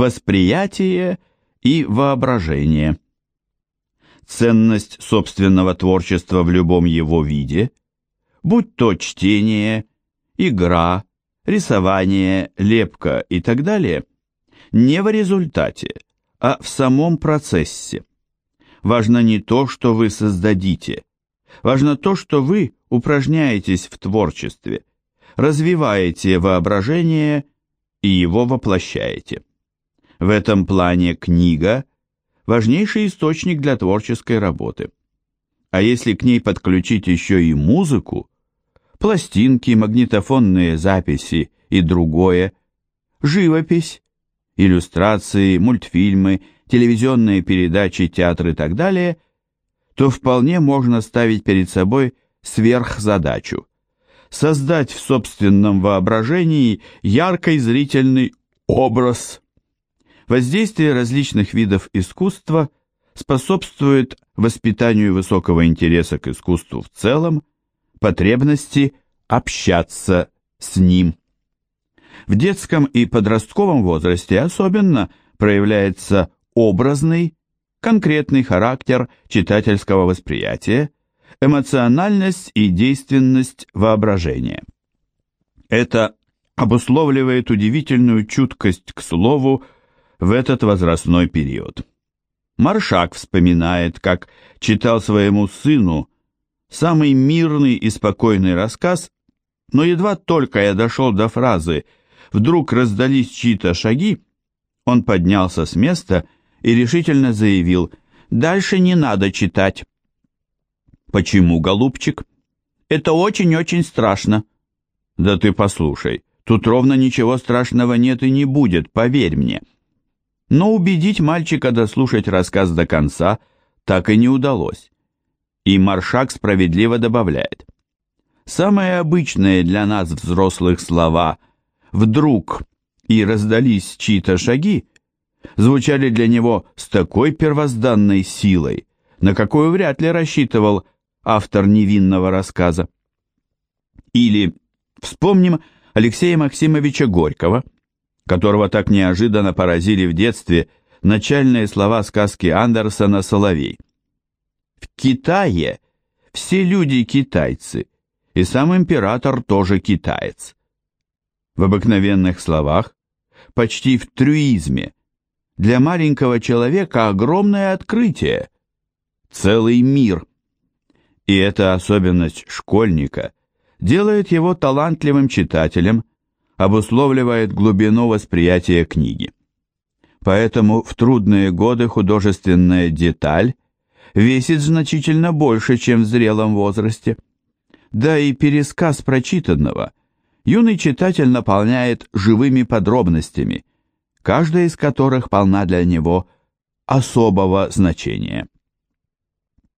восприятие и воображение. Ценность собственного творчества в любом его виде, будь то чтение, игра, рисование, лепка и так далее, не в результате, а в самом процессе. Важно не то, что вы создадите, важно то, что вы упражняетесь в творчестве, развиваете воображение и его воплощаете. В этом плане книга – важнейший источник для творческой работы. А если к ней подключить еще и музыку, пластинки, магнитофонные записи и другое, живопись, иллюстрации, мультфильмы, телевизионные передачи, театр и так далее, то вполне можно ставить перед собой сверхзадачу – создать в собственном воображении яркий зрительный образ Воздействие различных видов искусства способствует воспитанию высокого интереса к искусству в целом, потребности общаться с ним. В детском и подростковом возрасте особенно проявляется образный, конкретный характер читательского восприятия, эмоциональность и действенность воображения. Это обусловливает удивительную чуткость к слову, в этот возрастной период. Маршак вспоминает, как читал своему сыну самый мирный и спокойный рассказ, но едва только я дошел до фразы «вдруг раздались чьи-то шаги», он поднялся с места и решительно заявил «дальше не надо читать». «Почему, голубчик?» «Это очень-очень страшно». «Да ты послушай, тут ровно ничего страшного нет и не будет, поверь мне». Но убедить мальчика дослушать рассказ до конца так и не удалось. И Маршак справедливо добавляет. Самые обычные для нас взрослых слова «вдруг» и «раздались чьи-то шаги» звучали для него с такой первозданной силой, на какую вряд ли рассчитывал автор невинного рассказа. Или вспомним Алексея Максимовича Горького – которого так неожиданно поразили в детстве начальные слова сказки Андерсона «Соловей». В Китае все люди китайцы, и сам император тоже китаец. В обыкновенных словах, почти в трюизме, для маленького человека огромное открытие, целый мир. И эта особенность школьника делает его талантливым читателем, обусловливает глубину восприятия книги. Поэтому в трудные годы художественная деталь весит значительно больше, чем в зрелом возрасте. Да и пересказ прочитанного юный читатель наполняет живыми подробностями, каждая из которых полна для него особого значения.